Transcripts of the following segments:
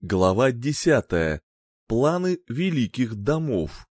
Глава десятая. Планы великих домов.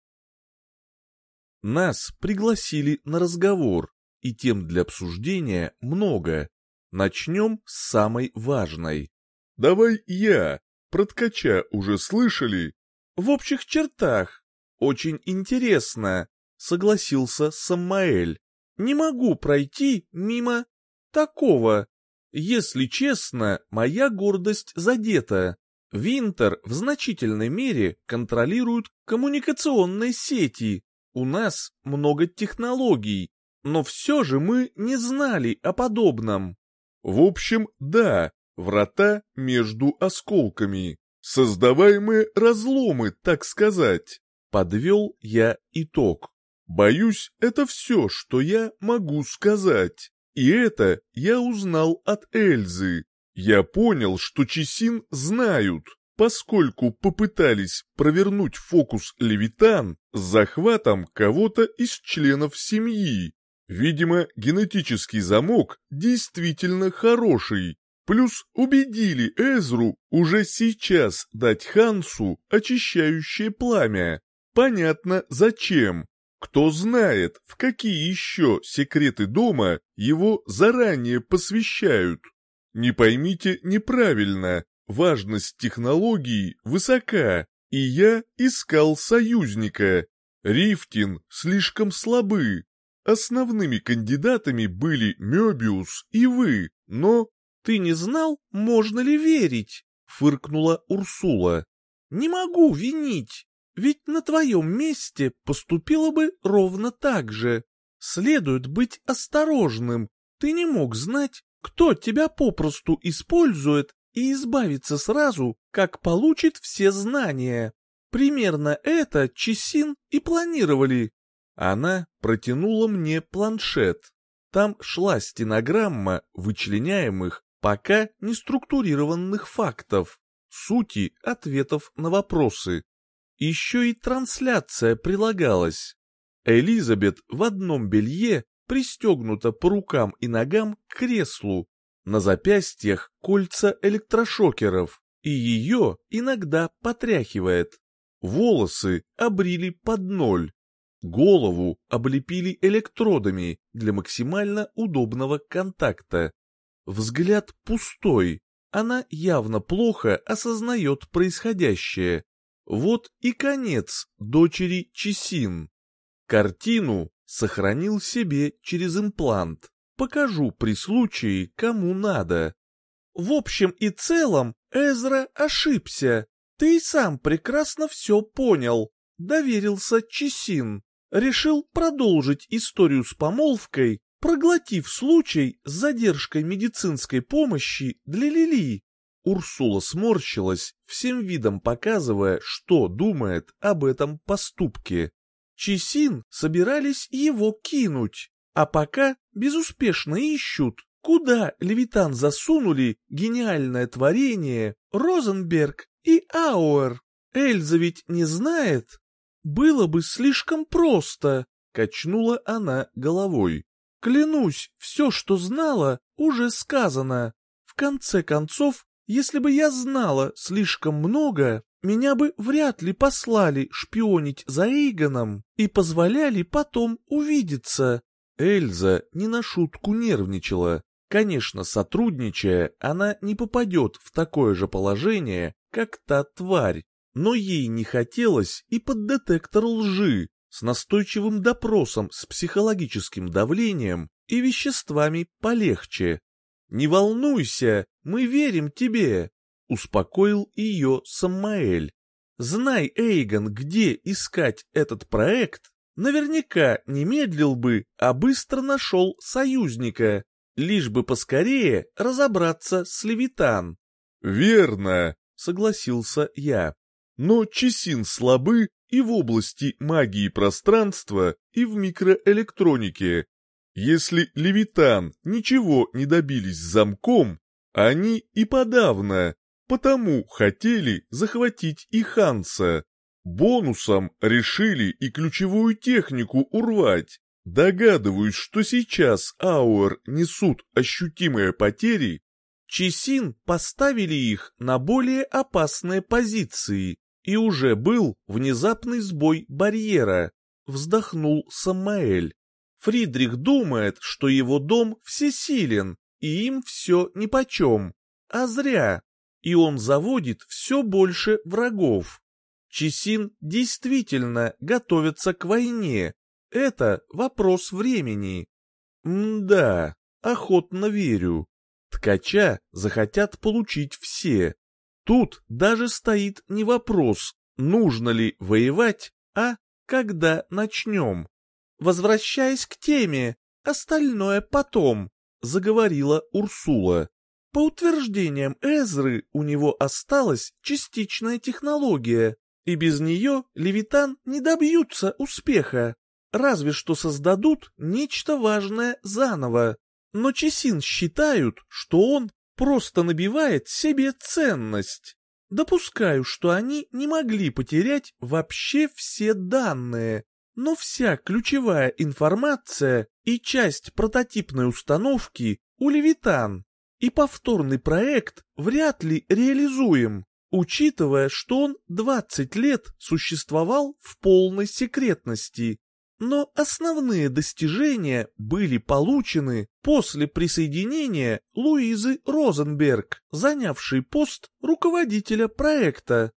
Нас пригласили на разговор, и тем для обсуждения много. Начнем с самой важной. «Давай я. Про ткача уже слышали?» «В общих чертах. Очень интересно», — согласился Самаэль. «Не могу пройти мимо такого. Если честно, моя гордость задета. Винтер в значительной мере контролирует коммуникационные сети. У нас много технологий, но все же мы не знали о подобном. В общем, да, врата между осколками. Создаваемые разломы, так сказать. Подвел я итог. Боюсь, это все, что я могу сказать. И это я узнал от Эльзы. Я понял, что Чесин знают, поскольку попытались провернуть фокус Левитан с захватом кого-то из членов семьи. Видимо, генетический замок действительно хороший. Плюс убедили Эзру уже сейчас дать Хансу очищающее пламя. Понятно зачем. Кто знает, в какие еще секреты дома его заранее посвящают. Не поймите неправильно, важность технологий высока, и я искал союзника. Рифтин слишком слабы. Основными кандидатами были Мёбиус и вы, но... «Ты не знал, можно ли верить?» — фыркнула Урсула. «Не могу винить, ведь на твоем месте поступило бы ровно так же. Следует быть осторожным, ты не мог знать, кто тебя попросту использует и избавится сразу, как получит все знания. Примерно это Чесин и планировали. Она протянула мне планшет. Там шла стенограмма вычленяемых, пока не структурированных фактов, сути ответов на вопросы. Еще и трансляция прилагалась. Элизабет в одном белье пристегнута по рукам и ногам к креслу, на запястьях кольца электрошокеров, и ее иногда потряхивает. Волосы обрили под ноль, голову облепили электродами для максимально удобного контакта. Взгляд пустой, она явно плохо осознает происходящее. Вот и конец дочери Чесин. Картину сохранил себе через имплант. Покажу при случае, кому надо. В общем и целом, Эзра ошибся. Ты и сам прекрасно все понял. Доверился Чесин. Решил продолжить историю с помолвкой, проглотив случай с задержкой медицинской помощи для Лили. Урсула сморщилась, всем видом показывая, что думает об этом поступке. Чесин собирались его кинуть, а пока безуспешно ищут, куда Левитан засунули гениальное творение Розенберг и Ауэр. Эльза ведь не знает. Было бы слишком просто, качнула она головой. Клянусь, все, что знала, уже сказано. В конце концов, если бы я знала слишком много, меня бы вряд ли послали шпионить за Эйгоном и позволяли потом увидеться. Эльза не на шутку нервничала. Конечно, сотрудничая, она не попадет в такое же положение, как та тварь, но ей не хотелось и под детектор лжи, с настойчивым допросом с психологическим давлением и веществами полегче. «Не волнуйся, мы верим тебе», — успокоил ее Самаэль. «Знай, Эйгон, где искать этот проект, наверняка не медлил бы, а быстро нашел союзника, лишь бы поскорее разобраться с Левитан». «Верно», — согласился я. «Но Чесин слабы и в области магии пространства, и в микроэлектронике. Если Левитан ничего не добились замком, они и подавно, потому хотели захватить и Ханса. Бонусом решили и ключевую технику урвать. Догадываюсь, что сейчас Ауэр несут ощутимые потери. Чесин поставили их на более опасные позиции, и уже был внезапный сбой барьера, вздохнул Самаэль. Фридрих думает, что его дом всесилен, и им все нипочем, а зря, и он заводит все больше врагов. Чесин действительно готовится к войне, это вопрос времени. М-да, охотно верю. Ткача захотят получить все. Тут даже стоит не вопрос, нужно ли воевать, а когда начнем. Возвращаясь к теме, остальное потом, заговорила Урсула. По утверждениям Эзры, у него осталась частичная технология, и без нее Левитан не добьются успеха, разве что создадут нечто важное заново. Но Чесин считают, что он просто набивает себе ценность. Допускаю, что они не могли потерять вообще все данные, но вся ключевая информация и часть прототипной установки у Левитан, и повторный проект вряд ли реализуем, учитывая, что он 20 лет существовал в полной секретности. Но основные достижения были получены после присоединения Луизы Розенберг, занявшей пост руководителя проекта.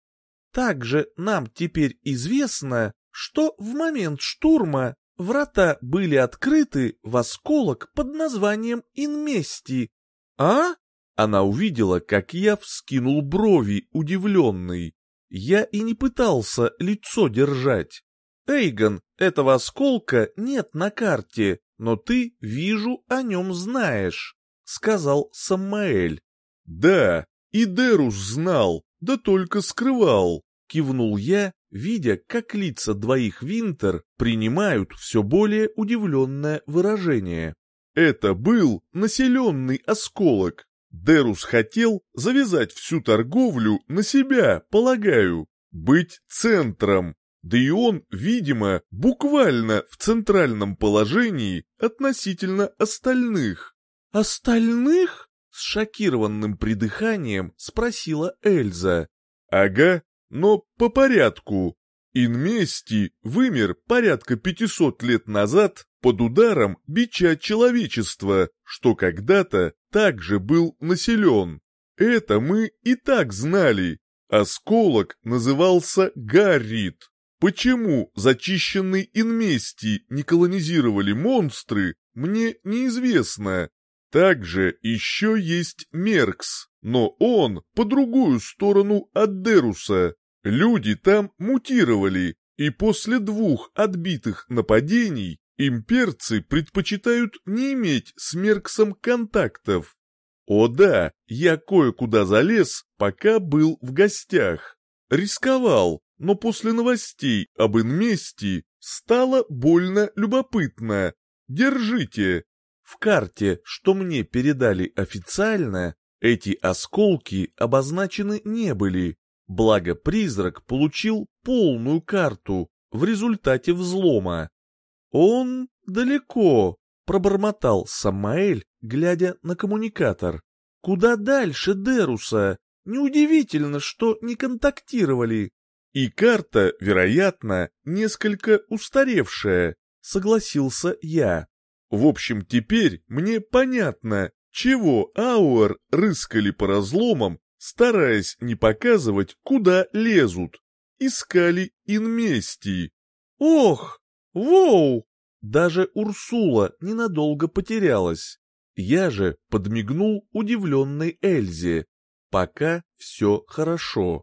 Также нам теперь известно, что в момент штурма врата были открыты в осколок под названием Инмести. А? Она увидела, как я вскинул брови, удивленный. Я и не пытался лицо держать. Эйгон, этого осколка нет на карте, но ты, вижу, о нем знаешь», — сказал Самаэль. «Да, и Дерус знал, да только скрывал», — кивнул я, видя, как лица двоих Винтер принимают все более удивленное выражение. «Это был населенный осколок. Дерус хотел завязать всю торговлю на себя, полагаю, быть центром, да и он, видимо, буквально в центральном положении относительно остальных. «Остальных?» — с шокированным придыханием спросила Эльза. «Ага, но по порядку. Инмести вымер порядка 500 лет назад под ударом бича человечества, что когда-то также был населен. Это мы и так знали. Осколок назывался Гаррит. Почему зачищенный инмести не колонизировали монстры, мне неизвестно. Также еще есть Меркс, но он по другую сторону от Деруса. Люди там мутировали, и после двух отбитых нападений имперцы предпочитают не иметь с Мерксом контактов. О да, я кое-куда залез, пока был в гостях. Рисковал, но после новостей об инмести стало больно любопытно. Держите. В карте, что мне передали официально, эти осколки обозначены не были, благо призрак получил полную карту в результате взлома. Он далеко, пробормотал Самаэль, глядя на коммуникатор. Куда дальше Деруса? Неудивительно, что не контактировали. И карта, вероятно, несколько устаревшая, согласился я. В общем, теперь мне понятно, чего Ауэр рыскали по разломам, стараясь не показывать, куда лезут. Искали инместии. Ох, воу! Даже Урсула ненадолго потерялась. Я же подмигнул удивленной Эльзе. Пока все хорошо.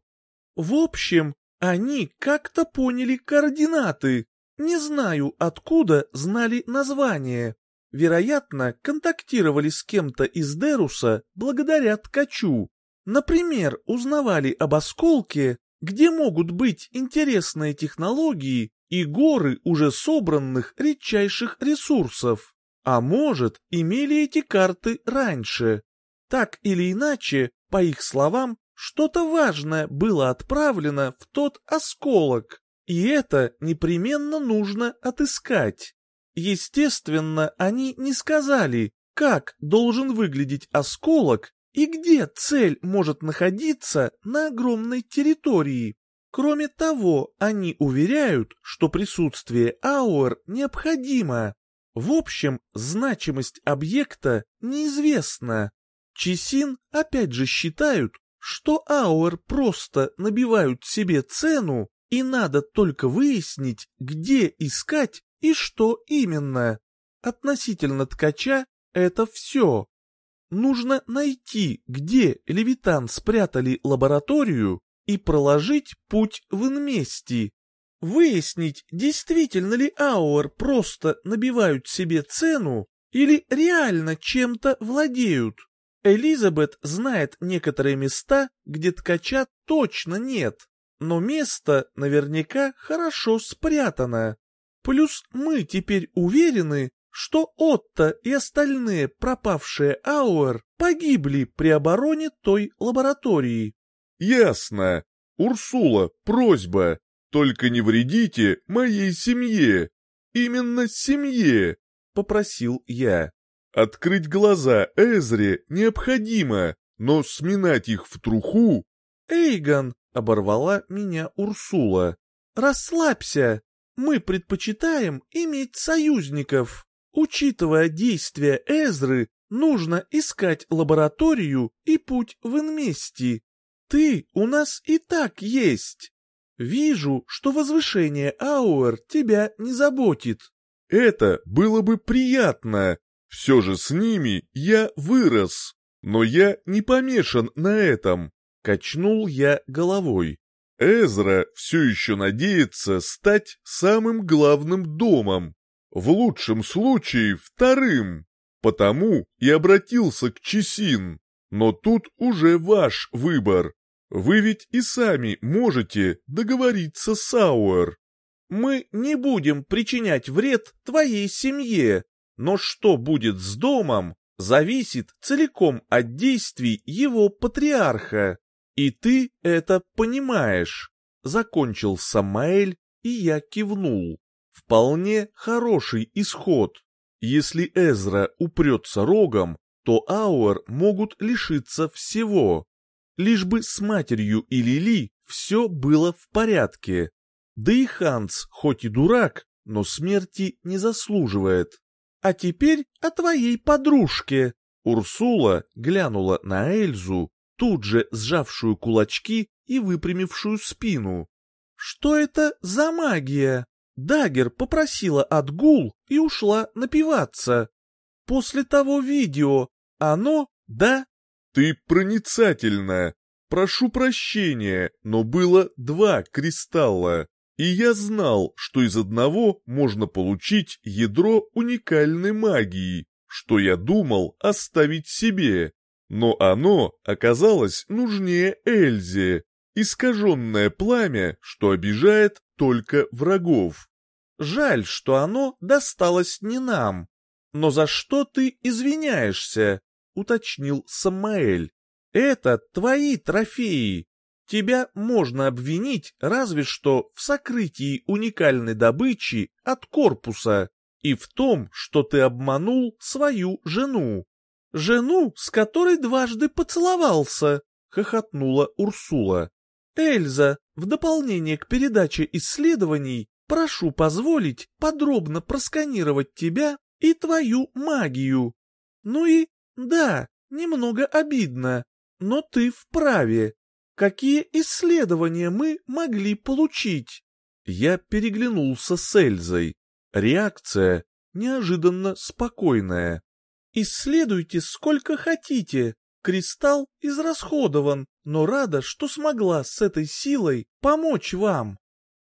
В общем, они как-то поняли координаты. Не знаю, откуда знали название. Вероятно, контактировали с кем-то из Деруса благодаря ткачу. Например, узнавали об осколке, где могут быть интересные технологии и горы уже собранных редчайших ресурсов. А может, имели эти карты раньше. Так или иначе, по их словам, что-то важное было отправлено в тот осколок, и это непременно нужно отыскать. Естественно, они не сказали, как должен выглядеть осколок И где цель может находиться на огромной территории? Кроме того, они уверяют, что присутствие ауэр необходимо. В общем, значимость объекта неизвестна. Чесин опять же считают, что ауэр просто набивают себе цену, и надо только выяснить, где искать и что именно. Относительно ткача это все. Нужно найти, где Левитан спрятали лабораторию и проложить путь в инмести. Выяснить, действительно ли Ауэр просто набивают себе цену или реально чем-то владеют. Элизабет знает некоторые места, где ткача точно нет, но место наверняка хорошо спрятано. Плюс мы теперь уверены, что Отто и остальные пропавшие Ауэр погибли при обороне той лаборатории. Ясно. Урсула, просьба, только не вредите моей семье. Именно семье, попросил я. Открыть глаза Эзре необходимо, но сминать их в труху... Эйгон, оборвала меня Урсула. Расслабься, мы предпочитаем иметь союзников. Учитывая действия Эзры, нужно искать лабораторию и путь в инмести. Ты у нас и так есть. Вижу, что возвышение Ауэр тебя не заботит. Это было бы приятно. Все же с ними я вырос. Но я не помешан на этом. Качнул я головой. Эзра все еще надеется стать самым главным домом, в лучшем случае вторым, потому и обратился к Чесин. Но тут уже ваш выбор. Вы ведь и сами можете договориться с Ауэр. Мы не будем причинять вред твоей семье, но что будет с домом, зависит целиком от действий его патриарха. И ты это понимаешь. Закончил Самаэль, и я кивнул. Вполне хороший исход. Если Эзра упрется рогом, то Ауэр могут лишиться всего. Лишь бы с матерью и Лили все было в порядке. Да и Ханс, хоть и дурак, но смерти не заслуживает. А теперь о твоей подружке. Урсула глянула на Эльзу, тут же сжавшую кулачки и выпрямившую спину. Что это за магия? Дагер попросила отгул и ушла напиваться. После того видео оно, да? Ты проницательна. Прошу прощения, но было два кристалла, и я знал, что из одного можно получить ядро уникальной магии, что я думал оставить себе. Но оно оказалось нужнее Эльзе, искаженное пламя, что обижает только врагов. Жаль, что оно досталось не нам. Но за что ты извиняешься? Уточнил Самаэль. Это твои трофеи. Тебя можно обвинить разве что в сокрытии уникальной добычи от корпуса и в том, что ты обманул свою жену. Жену, с которой дважды поцеловался, хохотнула Урсула. Эльза, в дополнение к передаче исследований, прошу позволить подробно просканировать тебя и твою магию. Ну и, да, немного обидно, но ты вправе. Какие исследования мы могли получить? Я переглянулся с Эльзой. Реакция неожиданно спокойная. Исследуйте сколько хотите. Кристалл израсходован, но рада, что смогла с этой силой помочь вам.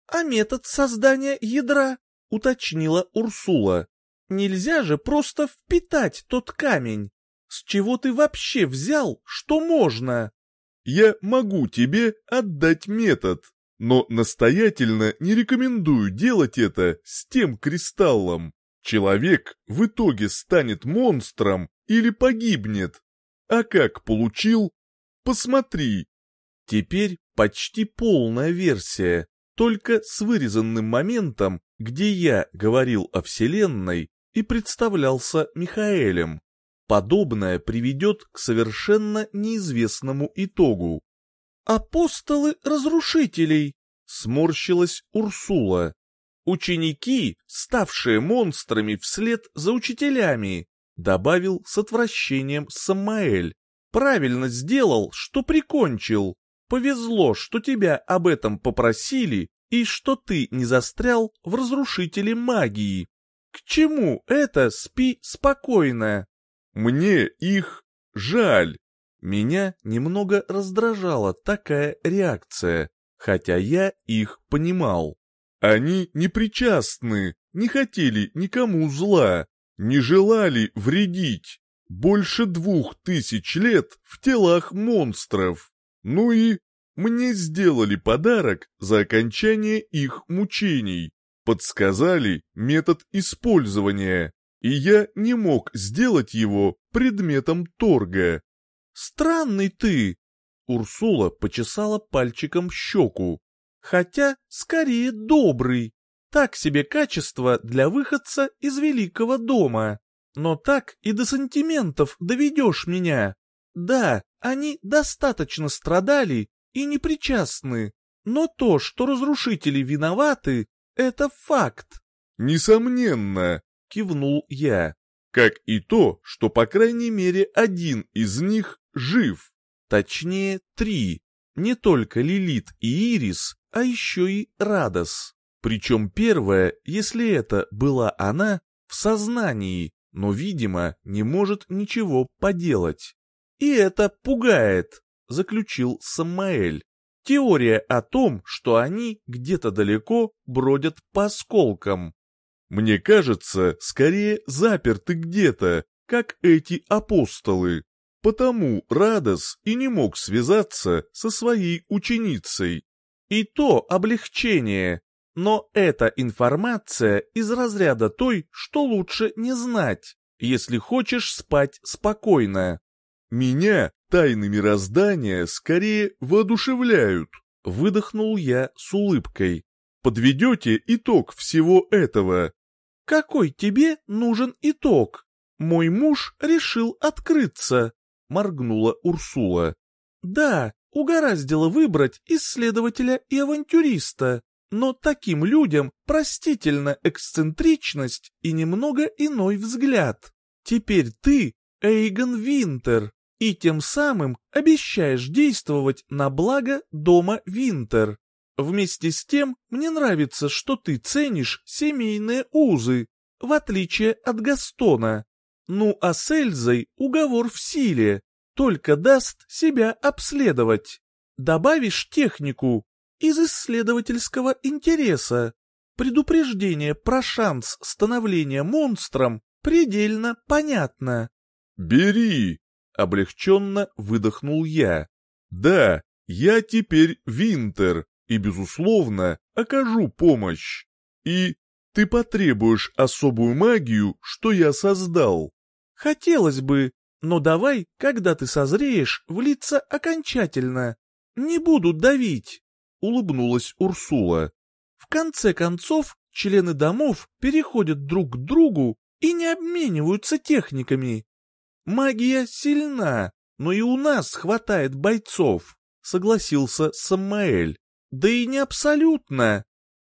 А метод создания ядра, уточнила Урсула. Нельзя же просто впитать тот камень. С чего ты вообще взял, что можно? Я могу тебе отдать метод, но настоятельно не рекомендую делать это с тем кристаллом. Человек в итоге станет монстром или погибнет. А как получил? Посмотри. Теперь почти полная версия, только с вырезанным моментом, где я говорил о Вселенной и представлялся Михаэлем. Подобное приведет к совершенно неизвестному итогу. «Апостолы разрушителей!» — сморщилась Урсула. «Ученики, ставшие монстрами вслед за учителями», — добавил с отвращением Самаэль. «Правильно сделал, что прикончил. Повезло, что тебя об этом попросили и что ты не застрял в разрушителе магии. К чему это спи спокойно?» «Мне их жаль», меня немного раздражала такая реакция, хотя я их понимал. Они не причастны, не хотели никому зла, не желали вредить. Больше двух тысяч лет в телах монстров. Ну и мне сделали подарок за окончание их мучений. Подсказали метод использования, и я не мог сделать его предметом торга. Странный ты!» Урсула почесала пальчиком щеку. «Хотя, скорее, добрый. Так себе качество для выходца из великого дома. Но так и до сантиментов доведешь меня. Да, они достаточно страдали и непричастны, но то, что разрушители виноваты, это факт. Несомненно, кивнул я. Как и то, что по крайней мере один из них жив. Точнее, три. Не только Лилит и Ирис, а еще и Радос. Причем первая, если это была она, в сознании, но, видимо, не может ничего поделать. И это пугает, заключил Самаэль. Теория о том, что они где-то далеко бродят по осколкам. Мне кажется, скорее заперты где-то, как эти апостолы. Потому Радос и не мог связаться со своей ученицей. И то облегчение. Но эта информация из разряда той, что лучше не знать, если хочешь спать спокойно. Меня тайны мироздания скорее воодушевляют, выдохнул я с улыбкой. Подведете итог всего этого? Какой тебе нужен итог? Мой муж решил открыться, моргнула Урсула. «Да, угораздило выбрать исследователя и авантюриста, но таким людям простительна эксцентричность и немного иной взгляд. Теперь ты Эйгон Винтер, и тем самым обещаешь действовать на благо дома Винтер. Вместе с тем, мне нравится, что ты ценишь семейные узы, в отличие от Гастона. Ну а с Эльзой уговор в силе, только даст себя обследовать. Добавишь технику из исследовательского интереса. Предупреждение про шанс становления монстром предельно понятно. «Бери!» — облегченно выдохнул я. «Да, я теперь Винтер и, безусловно, окажу помощь. И ты потребуешь особую магию, что я создал. Хотелось бы, но давай, когда ты созреешь, влиться окончательно. Не буду давить, — улыбнулась Урсула. В конце концов, члены домов переходят друг к другу и не обмениваются техниками. Магия сильна, но и у нас хватает бойцов, — согласился Самаэль. Да и не абсолютно.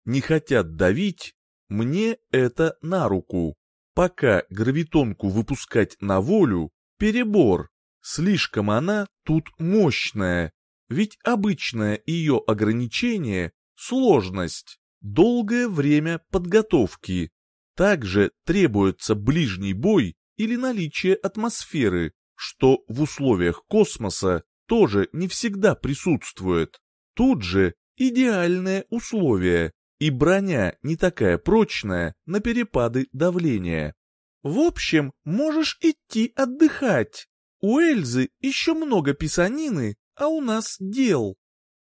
Не хотят давить, мне это на руку. Пока гравитонку выпускать на волю — перебор. Слишком она тут мощная. Ведь обычное ее ограничение — сложность, долгое время подготовки. Также требуется ближний бой или наличие атмосферы, что в условиях космоса тоже не всегда присутствует. Тут же идеальное условие, и броня не такая прочная на перепады давления. В общем, можешь идти отдыхать. У Эльзы еще много писанины, а у нас дел.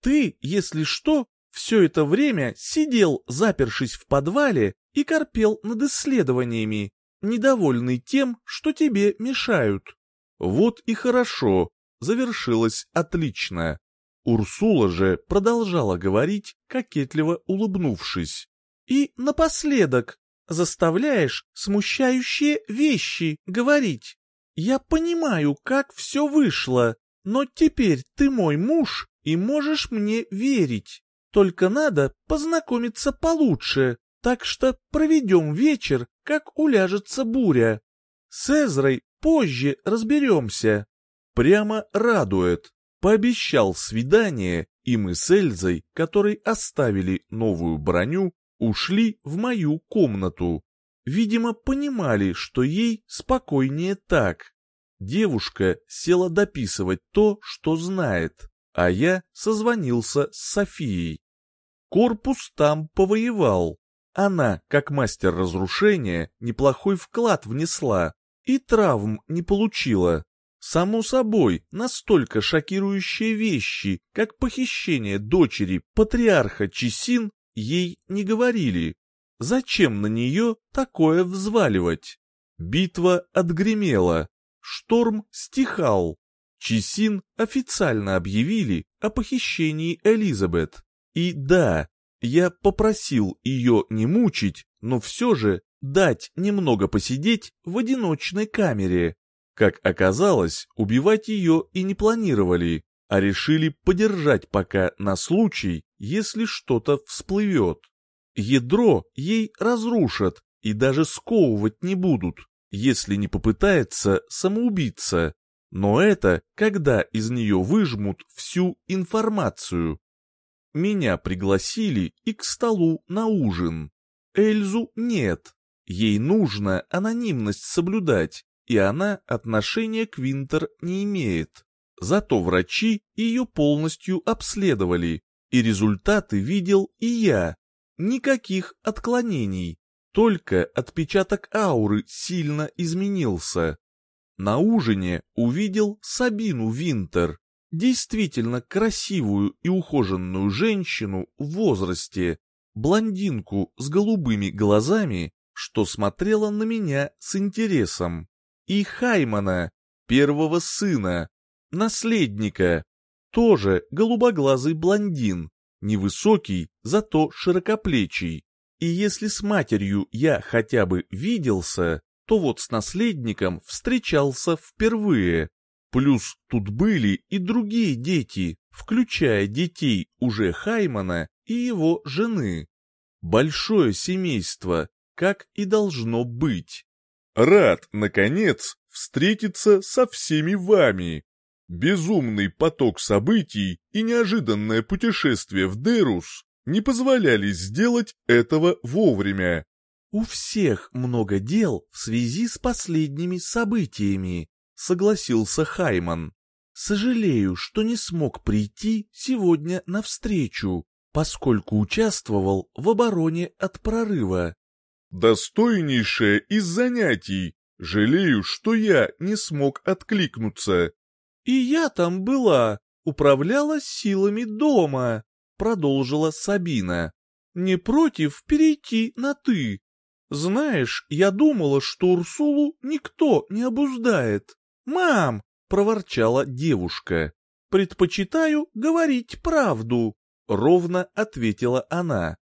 Ты, если что, все это время сидел, запершись в подвале, и корпел над исследованиями, недовольный тем, что тебе мешают. Вот и хорошо, завершилось отлично. Урсула же продолжала говорить, кокетливо улыбнувшись. «И напоследок, заставляешь смущающие вещи говорить. Я понимаю, как все вышло, но теперь ты мой муж и можешь мне верить. Только надо познакомиться получше, так что проведем вечер, как уляжется буря. С Эзрой позже разберемся. Прямо радует. Пообещал свидание, и мы с Эльзой, которой оставили новую броню, ушли в мою комнату. Видимо, понимали, что ей спокойнее так. Девушка села дописывать то, что знает, а я созвонился с Софией. Корпус там повоевал. Она, как мастер разрушения, неплохой вклад внесла и травм не получила. Само собой, настолько шокирующие вещи, как похищение дочери патриарха Чесин, ей не говорили. Зачем на нее такое взваливать? Битва отгремела, шторм стихал. Чесин официально объявили о похищении Элизабет. И да, я попросил ее не мучить, но все же дать немного посидеть в одиночной камере. Как оказалось, убивать ее и не планировали, а решили подержать пока на случай, если что-то всплывет. Ядро ей разрушат и даже сковывать не будут, если не попытается самоубиться. Но это когда из нее выжмут всю информацию. Меня пригласили и к столу на ужин. Эльзу нет. Ей нужно анонимность соблюдать, и она отношения к Винтер не имеет. Зато врачи ее полностью обследовали, и результаты видел и я. Никаких отклонений, только отпечаток ауры сильно изменился. На ужине увидел Сабину Винтер, действительно красивую и ухоженную женщину в возрасте, блондинку с голубыми глазами, что смотрела на меня с интересом, и Хаймана, первого сына, наследника, тоже голубоглазый блондин, невысокий, зато широкоплечий. И если с матерью я хотя бы виделся, то вот с наследником встречался впервые. Плюс тут были и другие дети, включая детей уже Хаймана и его жены. Большое семейство, как и должно быть. Рад, наконец, встретиться со всеми вами. Безумный поток событий и неожиданное путешествие в Дерус не позволяли сделать этого вовремя. «У всех много дел в связи с последними событиями», — согласился Хайман. «Сожалею, что не смог прийти сегодня навстречу, поскольку участвовал в обороне от прорыва». «Достойнейшее из занятий. Жалею, что я не смог откликнуться». «И я там была, управляла силами дома», — продолжила Сабина. «Не против перейти на «ты»?» «Знаешь, я думала, что Урсулу никто не обуздает». «Мам!» — проворчала девушка. «Предпочитаю говорить правду», — ровно ответила она.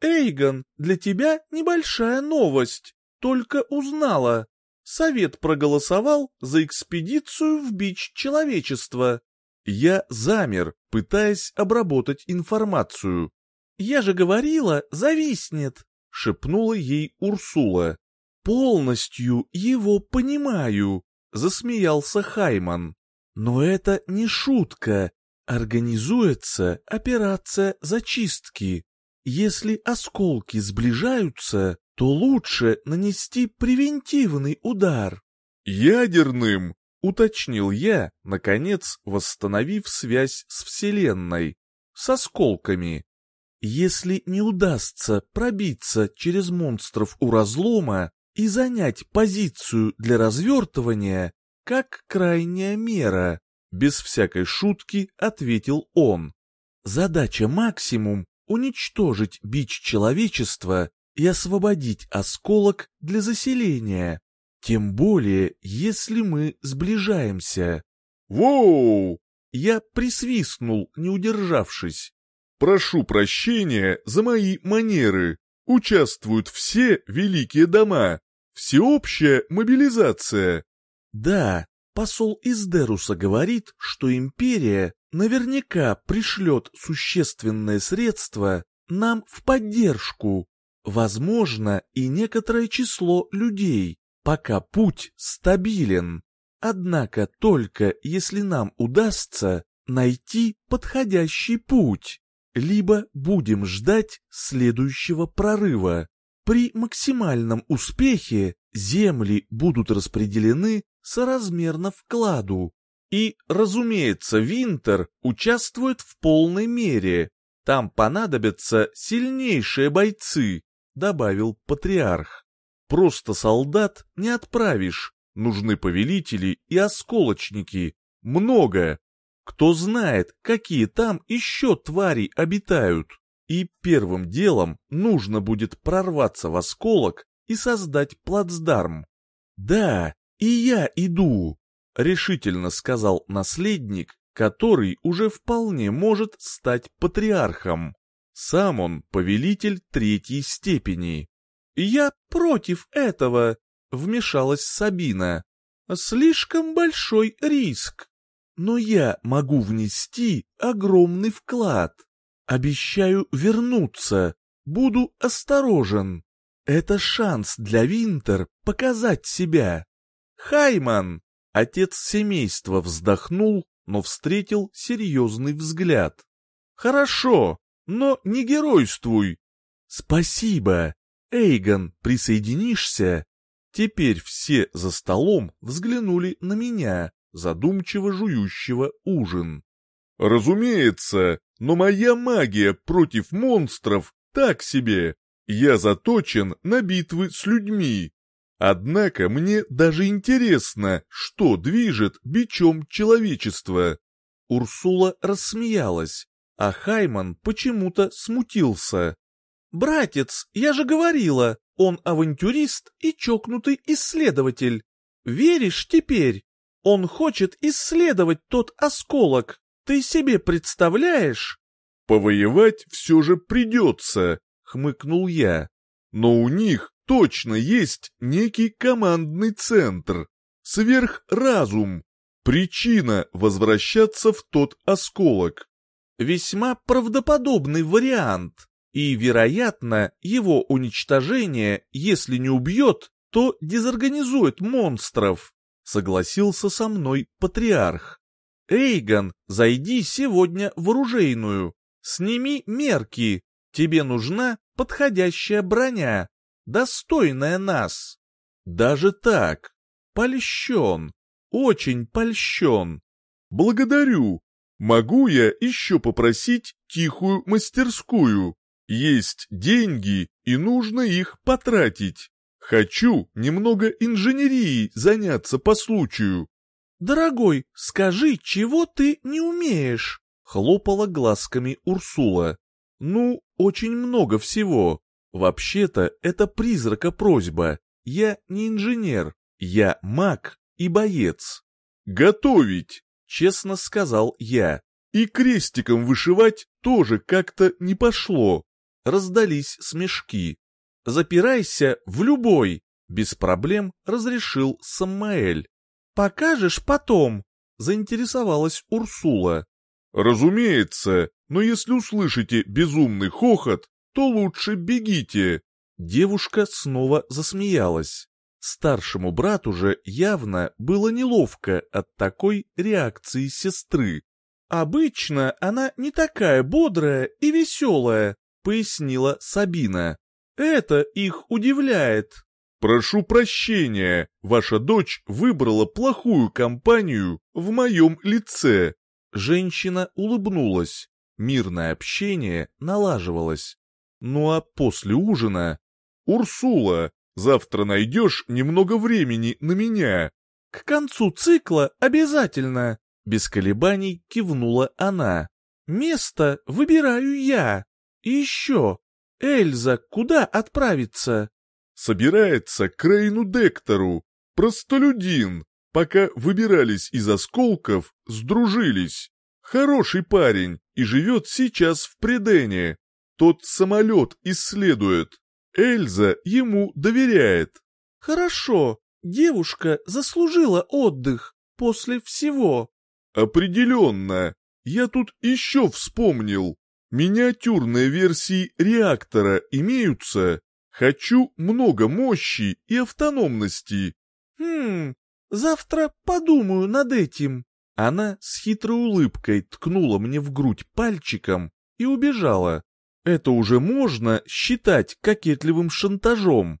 «Эйгон, для тебя небольшая новость. Только узнала. Совет проголосовал за экспедицию в бич человечества». Я замер, пытаясь обработать информацию. «Я же говорила, зависнет», — шепнула ей Урсула. «Полностью его понимаю», — засмеялся Хайман. «Но это не шутка. Организуется операция зачистки. Если осколки сближаются, то лучше нанести превентивный удар». «Ядерным», — уточнил я, наконец восстановив связь с Вселенной, с осколками. Если не удастся пробиться через монстров у разлома и занять позицию для развертывания, как крайняя мера, без всякой шутки ответил он. Задача максимум — уничтожить бич человечества и освободить осколок для заселения. Тем более, если мы сближаемся. «Воу!» Я присвистнул, не удержавшись. Прошу прощения за мои манеры. Участвуют все великие дома. Всеобщая мобилизация. Да, посол из Деруса говорит, что империя наверняка пришлет существенные средства нам в поддержку. Возможно, и некоторое число людей, пока путь стабилен. Однако только если нам удастся найти подходящий путь, либо будем ждать следующего прорыва. При максимальном успехе земли будут распределены соразмерно вкладу. И, разумеется, Винтер участвует в полной мере. Там понадобятся сильнейшие бойцы, добавил патриарх. Просто солдат не отправишь, нужны повелители и осколочники. Много. Кто знает, какие там еще твари обитают. И первым делом нужно будет прорваться в осколок и создать плацдарм. «Да, и я иду», — решительно сказал наследник, который уже вполне может стать патриархом. Сам он повелитель третьей степени. «Я против этого», — вмешалась Сабина. «Слишком большой риск. Но я могу внести огромный вклад. Обещаю вернуться, буду осторожен. Это шанс для Винтер показать себя. Хайман!» Отец семейства вздохнул, но встретил серьезный взгляд. «Хорошо, но не геройствуй!» «Спасибо! Эйгон, присоединишься?» Теперь все за столом взглянули на меня, задумчиво жующего ужин. «Разумеется, но моя магия против монстров так себе. Я заточен на битвы с людьми. Однако мне даже интересно, что движет бичом человечества». Урсула рассмеялась, а Хайман почему-то смутился. «Братец, я же говорила, он авантюрист и чокнутый исследователь. Веришь теперь? Он хочет исследовать тот осколок. Ты себе представляешь?» «Повоевать все же придется», — хмыкнул я. «Но у них точно есть некий командный центр, сверхразум, причина возвращаться в тот осколок». Весьма правдоподобный вариант, и, вероятно, его уничтожение, если не убьет, то дезорганизует монстров, согласился со мной патриарх. Эйгон, зайди сегодня в оружейную, сними мерки, тебе нужна подходящая броня, достойная нас. Даже так, польщен, очень польщен. Благодарю. Могу я еще попросить тихую мастерскую? Есть деньги, и нужно их потратить. Хочу немного инженерией заняться по случаю. «Дорогой, скажи, чего ты не умеешь?» — хлопала глазками Урсула. «Ну, очень много всего. Вообще-то это призрака просьба. Я не инженер, я маг и боец». «Готовить!» — честно сказал я. «И крестиком вышивать тоже как-то не пошло раздались смешки. «Запирайся в любой!» — без проблем разрешил Самаэль. «Покажешь потом!» — заинтересовалась Урсула. «Разумеется, но если услышите безумный хохот, то лучше бегите!» Девушка снова засмеялась. Старшему брату же явно было неловко от такой реакции сестры. Обычно она не такая бодрая и веселая, — пояснила Сабина. «Это их удивляет». «Прошу прощения, ваша дочь выбрала плохую компанию в моем лице». Женщина улыбнулась. Мирное общение налаживалось. Ну а после ужина... «Урсула, завтра найдешь немного времени на меня». «К концу цикла обязательно», — без колебаний кивнула она. «Место выбираю я». И еще, Эльза куда отправится? Собирается к Рейну Дектору, простолюдин. Пока выбирались из осколков, сдружились. Хороший парень и живет сейчас в Предене. Тот самолет исследует. Эльза ему доверяет. Хорошо, девушка заслужила отдых после всего. Определенно. Я тут еще вспомнил. Миниатюрные версии реактора имеются. Хочу много мощи и автономности. Хм, завтра подумаю над этим. Она с хитрой улыбкой ткнула мне в грудь пальчиком и убежала. Это уже можно считать кокетливым шантажом.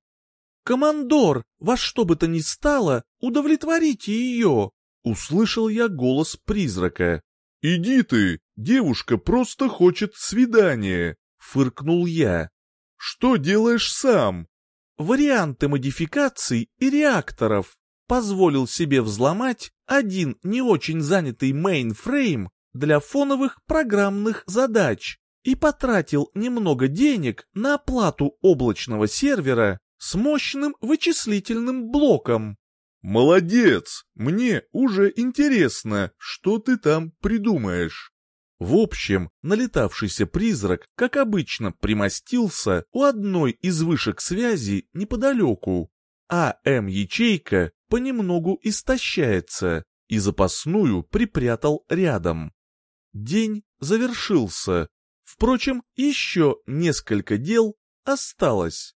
«Командор, во что бы то ни стало, удовлетворите ее!» Услышал я голос призрака. «Иди ты, девушка просто хочет свидания!» Фыркнул я. «Что делаешь сам?» Варианты модификаций и реакторов. Позволил себе взломать один не очень занятый мейнфрейм для фоновых программных задач и потратил немного денег на оплату облачного сервера с мощным вычислительным блоком. «Молодец! Мне уже интересно, что ты там придумаешь». В общем, налетавшийся призрак, как обычно, примостился у одной из вышек связи неподалеку, а М-ячейка понемногу истощается и запасную припрятал рядом. День завершился. Впрочем, еще несколько дел осталось.